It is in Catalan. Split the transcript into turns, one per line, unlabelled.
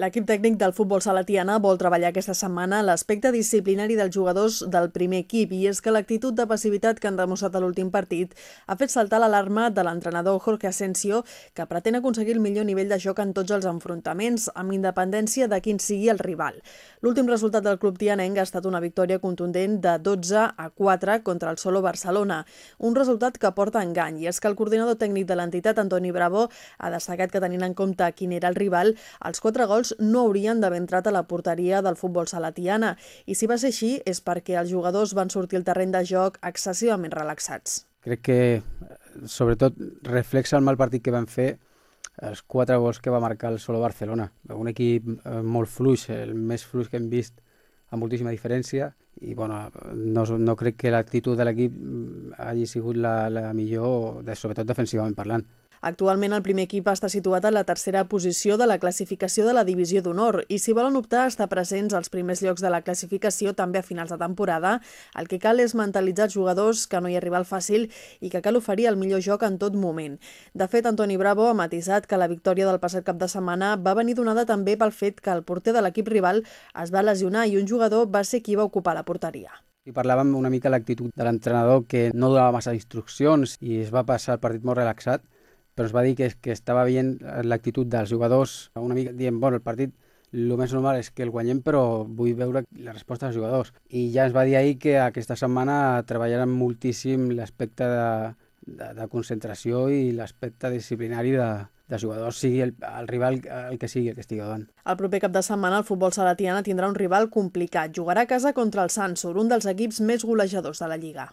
L'equip tècnic del futbol salatiana vol treballar aquesta setmana l'aspecte disciplinari dels jugadors del primer equip i és que l'actitud de passivitat que han demostrat a l'últim partit ha fet saltar l'alarma de l'entrenador Jorge Asensio que pretén aconseguir el millor nivell de joc en tots els enfrontaments amb independència de quin sigui el rival. L'últim resultat del club tianenc ha estat una victòria contundent de 12 a 4 contra el Solo Barcelona, un resultat que porta engany i és que el coordinador tècnic de l'entitat, Antoni Bravo, ha destacat que tenint en compte quin era el rival, els quatre gols no haurien d'haver entrat a la porteria del futbol salatiana i si va ser així és perquè els jugadors van sortir al terreny de joc excessivament relaxats.
Crec que sobretot reflexa el mal partit que van fer els quatre gols que va marcar el Solo Barcelona. Un equip eh, molt fluix, el més fluix que hem vist amb moltíssima diferència i bueno, no, no crec que l'actitud de l'equip hagi sigut la, la millor, sobretot defensivament parlant.
Actualment el primer equip està situat en la tercera posició de la classificació de la divisió d'honor i si volen optar a estar presents als primers llocs de la classificació també a finals de temporada, el que cal és mentalitzar jugadors que no hi arriba al fàcil i que cal oferir el millor joc en tot moment. De fet, Antoni Bravo ha matisat que la victòria del passat cap de setmana va venir donada també pel fet que el porter de l'equip rival es va lesionar i un jugador va ser qui va ocupar la porteria.
I parlàvem una mica l'actitud de l'entrenador que no donava massa instruccions i es va passar el partit molt relaxat però es va dir que, que estava veient l'actitud dels jugadors una mica dient, bueno, el partit el més normal és que el guanyem, però vull veure la resposta dels jugadors. I ja ens va dir ahir que aquesta setmana treballarem moltíssim l'aspecte de, de, de concentració i l'aspecte disciplinari de, de jugadors, sigui el, el rival el que sigui el que estigui davant.
El proper cap de setmana el futbol salatiana tindrà un rival complicat. Jugarà a casa contra el Sansur, un dels equips més golejadors de la Lliga.